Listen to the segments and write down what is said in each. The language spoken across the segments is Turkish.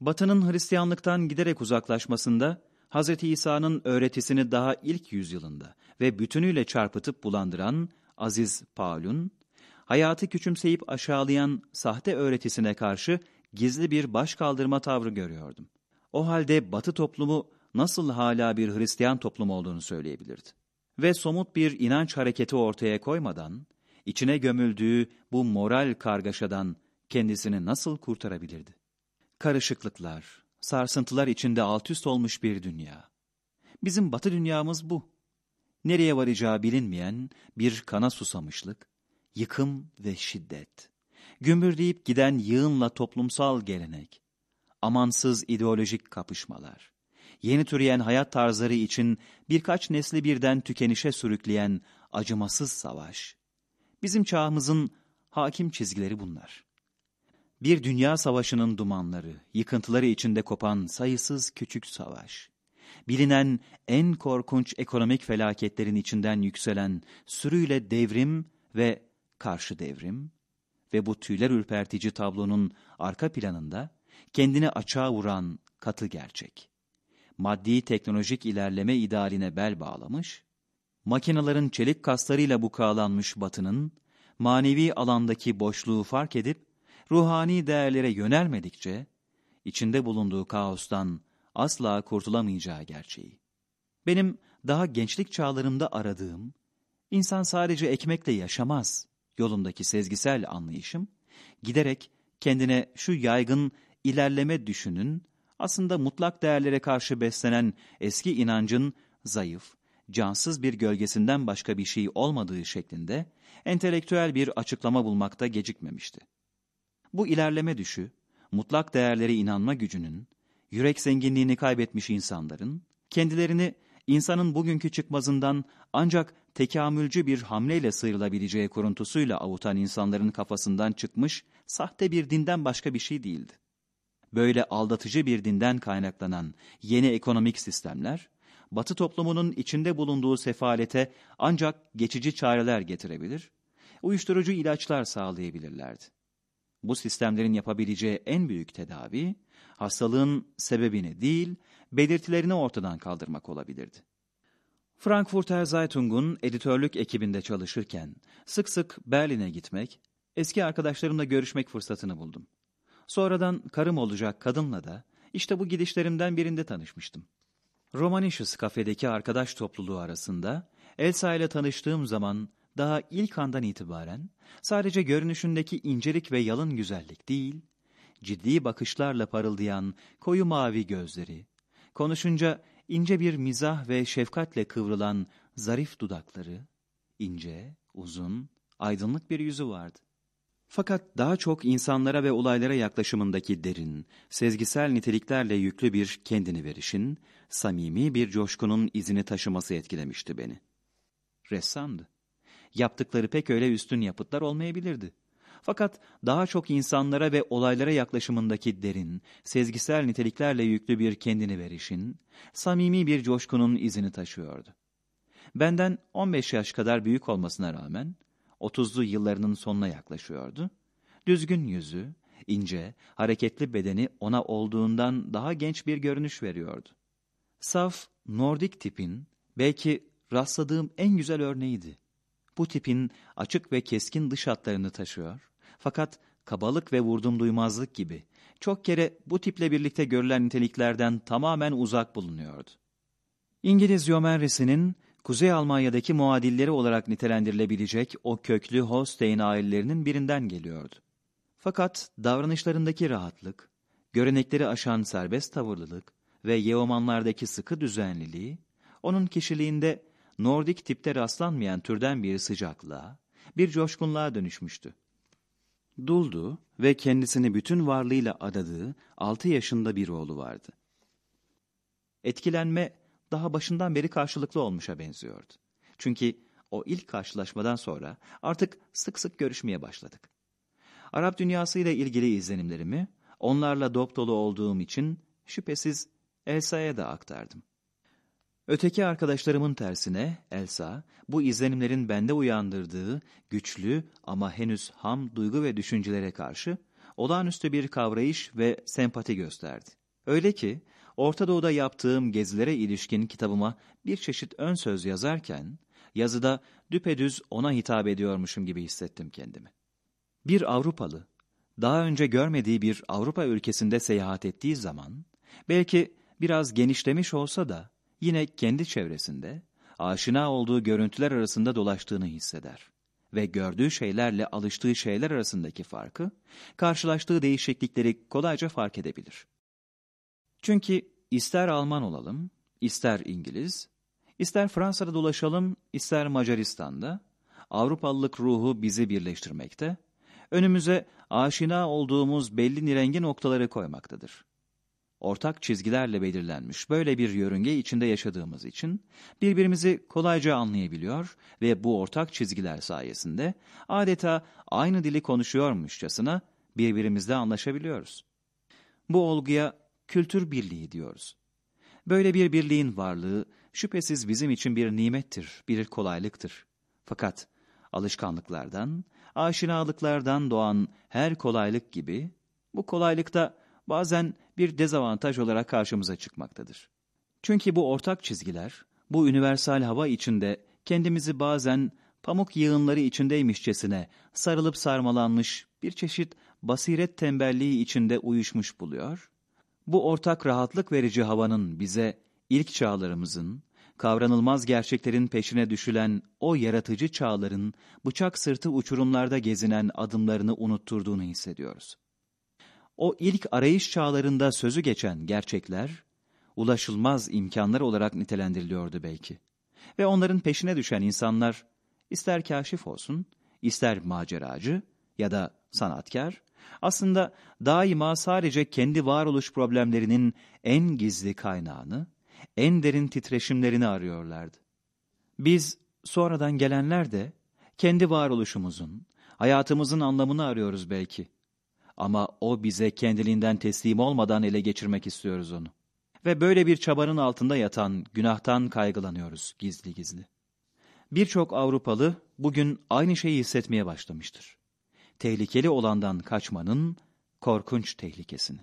Batı'nın Hristiyanlıktan giderek uzaklaşmasında Hz. İsa'nın öğretisini daha ilk yüzyılında ve bütünüyle çarpıtıp bulandıran Aziz Paul'un, hayatı küçümseyip aşağılayan sahte öğretisine karşı gizli bir baş kaldırma tavrı görüyordum. O halde Batı toplumu nasıl hala bir Hristiyan toplum olduğunu söyleyebilirdi. Ve somut bir inanç hareketi ortaya koymadan, içine gömüldüğü bu moral kargaşadan kendisini nasıl kurtarabilirdi? Karışıklıklar, sarsıntılar içinde altüst olmuş bir dünya. Bizim batı dünyamız bu. Nereye varacağı bilinmeyen bir kana susamışlık, yıkım ve şiddet. Gümbürdeyip giden yığınla toplumsal gelenek, amansız ideolojik kapışmalar, yeni türeyen hayat tarzları için birkaç nesli birden tükenişe sürükleyen acımasız savaş. Bizim çağımızın hakim çizgileri bunlar. Bir dünya savaşının dumanları, yıkıntıları içinde kopan sayısız küçük savaş. Bilinen en korkunç ekonomik felaketlerin içinden yükselen sürüyle devrim ve karşı devrim ve bu tüyler ürpertici tablonun arka planında kendini açığa vuran katı gerçek. Maddi teknolojik ilerleme idealine bel bağlamış, makinelerin çelik kaslarıyla bukağılanmış batının, manevi alandaki boşluğu fark edip, ruhani değerlere yönelmedikçe, içinde bulunduğu kaostan asla kurtulamayacağı gerçeği. Benim daha gençlik çağlarımda aradığım, insan sadece ekmekle yaşamaz yolundaki sezgisel anlayışım, giderek kendine şu yaygın ilerleme düşünün, aslında mutlak değerlere karşı beslenen eski inancın zayıf, cansız bir gölgesinden başka bir şey olmadığı şeklinde entelektüel bir açıklama bulmakta gecikmemişti. Bu ilerleme düşü, mutlak değerlere inanma gücünün, yürek zenginliğini kaybetmiş insanların, kendilerini insanın bugünkü çıkmazından ancak tekamülcü bir hamleyle sıyrılabileceği kuruntusuyla avutan insanların kafasından çıkmış sahte bir dinden başka bir şey değildi. Böyle aldatıcı bir dinden kaynaklanan yeni ekonomik sistemler, Batı toplumunun içinde bulunduğu sefalete ancak geçici çareler getirebilir, uyuşturucu ilaçlar sağlayabilirlerdi. Bu sistemlerin yapabileceği en büyük tedavi, hastalığın sebebini değil, belirtilerini ortadan kaldırmak olabilirdi. Frankfurter Zeitung'un editörlük ekibinde çalışırken sık sık Berlin'e gitmek, eski arkadaşlarımla görüşmek fırsatını buldum. Sonradan karım olacak kadınla da işte bu gidişlerimden birinde tanışmıştım. Romanicious kafedeki arkadaş topluluğu arasında Elsa ile tanıştığım zaman daha ilk andan itibaren sadece görünüşündeki incelik ve yalın güzellik değil, ciddi bakışlarla parıldayan koyu mavi gözleri, konuşunca ince bir mizah ve şefkatle kıvrılan zarif dudakları, ince, uzun, aydınlık bir yüzü vardı. Fakat daha çok insanlara ve olaylara yaklaşımındaki derin, sezgisel niteliklerle yüklü bir kendini verişin, samimi bir coşkunun izini taşıması etkilemişti beni. Ressamdı. Yaptıkları pek öyle üstün yapıtlar olmayabilirdi. Fakat daha çok insanlara ve olaylara yaklaşımındaki derin, sezgisel niteliklerle yüklü bir kendini verişin, samimi bir coşkunun izini taşıyordu. Benden 15 yaş kadar büyük olmasına rağmen, 30'lu yıllarının sonuna yaklaşıyordu. Düzgün yüzü, ince, hareketli bedeni ona olduğundan daha genç bir görünüş veriyordu. Saf, Nordik tipin belki rastladığım en güzel örneğiydi. Bu tipin açık ve keskin dış hatlarını taşıyor, fakat kabalık ve vurdum duymazlık gibi çok kere bu tiple birlikte görülen niteliklerden tamamen uzak bulunuyordu. İngiliz Yomerris'inin Kuzey Almanya'daki muadilleri olarak nitelendirilebilecek o köklü Holstein ailelerinin birinden geliyordu. Fakat davranışlarındaki rahatlık, görenekleri aşan serbest tavırlılık ve Yeomanlardaki sıkı düzenliliği, onun kişiliğinde Nordik tipte rastlanmayan türden bir sıcaklığa, bir coşkunluğa dönüşmüştü. Duldu ve kendisini bütün varlığıyla adadığı altı yaşında bir oğlu vardı. Etkilenme daha başından beri karşılıklı olmuşa benziyordu. Çünkü o ilk karşılaşmadan sonra artık sık sık görüşmeye başladık. Arap dünyasıyla ilgili izlenimlerimi onlarla dop dolu olduğum için şüphesiz Elsa'ya da aktardım. Öteki arkadaşlarımın tersine Elsa, bu izlenimlerin bende uyandırdığı güçlü ama henüz ham duygu ve düşüncelere karşı olağanüstü bir kavrayış ve sempati gösterdi. Öyle ki Orta Doğu'da yaptığım gezilere ilişkin kitabıma bir çeşit ön söz yazarken, yazıda düpedüz ona hitap ediyormuşum gibi hissettim kendimi. Bir Avrupalı, daha önce görmediği bir Avrupa ülkesinde seyahat ettiği zaman, belki biraz genişlemiş olsa da yine kendi çevresinde, aşina olduğu görüntüler arasında dolaştığını hisseder ve gördüğü şeylerle alıştığı şeyler arasındaki farkı, karşılaştığı değişiklikleri kolayca fark edebilir. Çünkü ister Alman olalım, ister İngiliz, ister Fransa'da dolaşalım, ister Macaristan'da, Avrupalılık ruhu bizi birleştirmekte, önümüze aşina olduğumuz belli nirengi noktaları koymaktadır. Ortak çizgilerle belirlenmiş böyle bir yörünge içinde yaşadığımız için birbirimizi kolayca anlayabiliyor ve bu ortak çizgiler sayesinde adeta aynı dili konuşuyormuşçasına birbirimizle anlaşabiliyoruz. Bu olguya kültür birliği diyoruz. Böyle bir birliğin varlığı şüphesiz bizim için bir nimettir, bir kolaylıktır. Fakat alışkanlıklardan, aşinalıklardan doğan her kolaylık gibi bu kolaylıkta bazen bir dezavantaj olarak karşımıza çıkmaktadır. Çünkü bu ortak çizgiler, bu universal hava içinde kendimizi bazen pamuk yığınları içindeymişçesine sarılıp sarmalanmış bir çeşit basiret tembelliği içinde uyuşmuş buluyor. Bu ortak rahatlık verici havanın bize ilk çağlarımızın, kavranılmaz gerçeklerin peşine düşülen o yaratıcı çağların bıçak sırtı uçurumlarda gezinen adımlarını unutturduğunu hissediyoruz. O ilk arayış çağlarında sözü geçen gerçekler, ulaşılmaz imkanlar olarak nitelendiriliyordu belki. Ve onların peşine düşen insanlar, ister kaşif olsun, ister maceracı ya da sanatkar, aslında daima sadece kendi varoluş problemlerinin en gizli kaynağını, en derin titreşimlerini arıyorlardı. Biz sonradan gelenler de kendi varoluşumuzun, hayatımızın anlamını arıyoruz belki. Ama o bize kendiliğinden teslim olmadan ele geçirmek istiyoruz onu. Ve böyle bir çabanın altında yatan günahtan kaygılanıyoruz gizli gizli. Birçok Avrupalı bugün aynı şeyi hissetmeye başlamıştır. Tehlikeli olandan kaçmanın korkunç tehlikesini.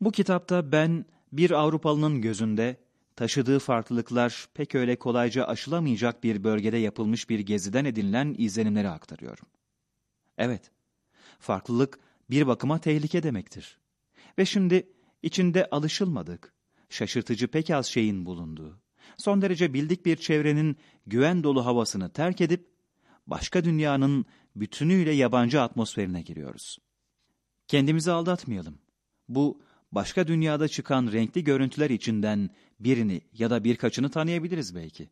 Bu kitapta ben bir Avrupalının gözünde taşıdığı farklılıklar pek öyle kolayca aşılamayacak bir bölgede yapılmış bir geziden edinilen izlenimleri aktarıyorum. Evet, farklılık bir bakıma tehlike demektir. Ve şimdi içinde alışılmadık, şaşırtıcı pek az şeyin bulunduğu, son derece bildik bir çevrenin güven dolu havasını terk edip, başka dünyanın bütünüyle yabancı atmosferine giriyoruz. Kendimizi aldatmayalım. Bu, başka dünyada çıkan renkli görüntüler içinden birini ya da birkaçını tanıyabiliriz belki.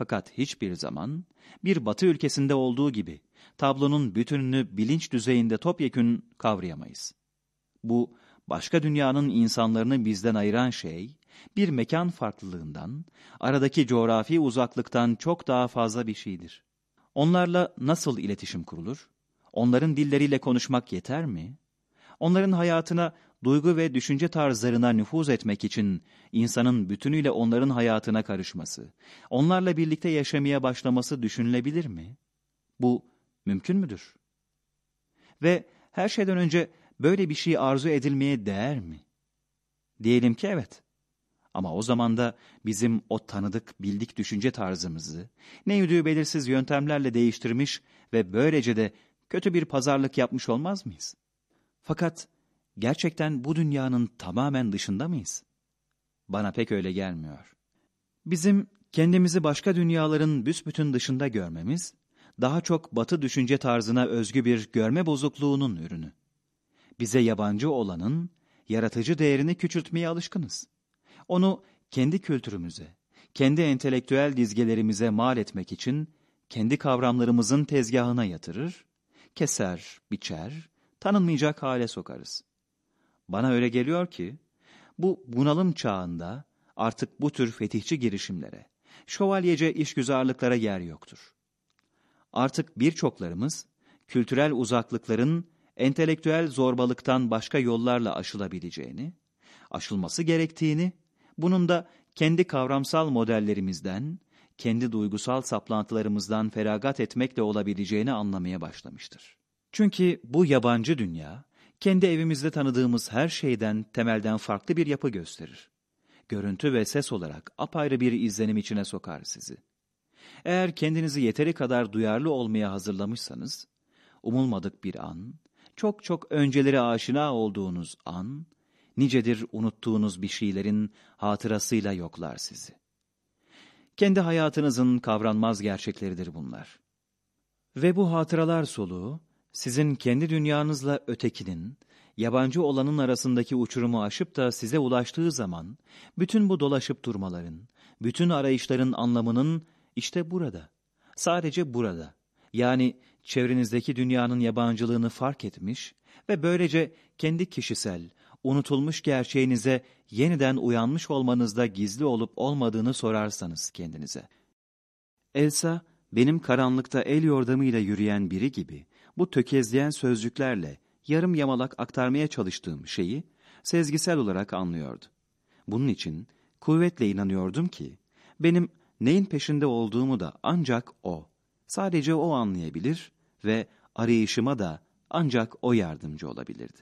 Fakat hiçbir zaman bir batı ülkesinde olduğu gibi tablonun bütününü bilinç düzeyinde topyekün kavrayamayız. Bu, başka dünyanın insanlarını bizden ayıran şey, bir mekan farklılığından, aradaki coğrafi uzaklıktan çok daha fazla bir şeydir. Onlarla nasıl iletişim kurulur? Onların dilleriyle konuşmak yeter mi? Onların hayatına, duygu ve düşünce tarzlarına nüfuz etmek için insanın bütünüyle onların hayatına karışması, onlarla birlikte yaşamaya başlaması düşünülebilir mi? Bu mümkün müdür? Ve her şeyden önce böyle bir şey arzu edilmeye değer mi? Diyelim ki evet. Ama o zaman da bizim o tanıdık, bildik düşünce tarzımızı ne yüdüğü belirsiz yöntemlerle değiştirmiş ve böylece de kötü bir pazarlık yapmış olmaz mıyız? Fakat gerçekten bu dünyanın tamamen dışında mıyız? Bana pek öyle gelmiyor. Bizim kendimizi başka dünyaların büsbütün dışında görmemiz, daha çok batı düşünce tarzına özgü bir görme bozukluğunun ürünü. Bize yabancı olanın yaratıcı değerini küçültmeye alışkınız. Onu kendi kültürümüze, kendi entelektüel dizgelerimize mal etmek için kendi kavramlarımızın tezgahına yatırır, keser, biçer, tanınmayacak hale sokarız. Bana öyle geliyor ki, bu bunalım çağında artık bu tür fetihçi girişimlere, şövalyece işgüzarlıklara yer yoktur. Artık birçoklarımız, kültürel uzaklıkların entelektüel zorbalıktan başka yollarla aşılabileceğini, aşılması gerektiğini, bunun da kendi kavramsal modellerimizden, kendi duygusal saplantılarımızdan feragat etmekle olabileceğini anlamaya başlamıştır. Çünkü bu yabancı dünya, kendi evimizde tanıdığımız her şeyden temelden farklı bir yapı gösterir. Görüntü ve ses olarak apayrı bir izlenim içine sokar sizi. Eğer kendinizi yeteri kadar duyarlı olmaya hazırlamışsanız, umulmadık bir an, çok çok önceleri aşina olduğunuz an, nicedir unuttuğunuz bir şeylerin hatırasıyla yoklar sizi. Kendi hayatınızın kavranmaz gerçekleridir bunlar. Ve bu hatıralar soluğu, sizin kendi dünyanızla ötekinin, yabancı olanın arasındaki uçurumu aşıp da size ulaştığı zaman, bütün bu dolaşıp durmaların, bütün arayışların anlamının işte burada, sadece burada, yani çevrenizdeki dünyanın yabancılığını fark etmiş ve böylece kendi kişisel, unutulmuş gerçeğinize yeniden uyanmış olmanızda gizli olup olmadığını sorarsanız kendinize. Elsa, benim karanlıkta el yordamıyla yürüyen biri gibi bu tökezleyen sözcüklerle yarım yamalak aktarmaya çalıştığım şeyi sezgisel olarak anlıyordu. Bunun için kuvvetle inanıyordum ki benim neyin peşinde olduğumu da ancak o, sadece o anlayabilir ve arayışıma da ancak o yardımcı olabilirdi.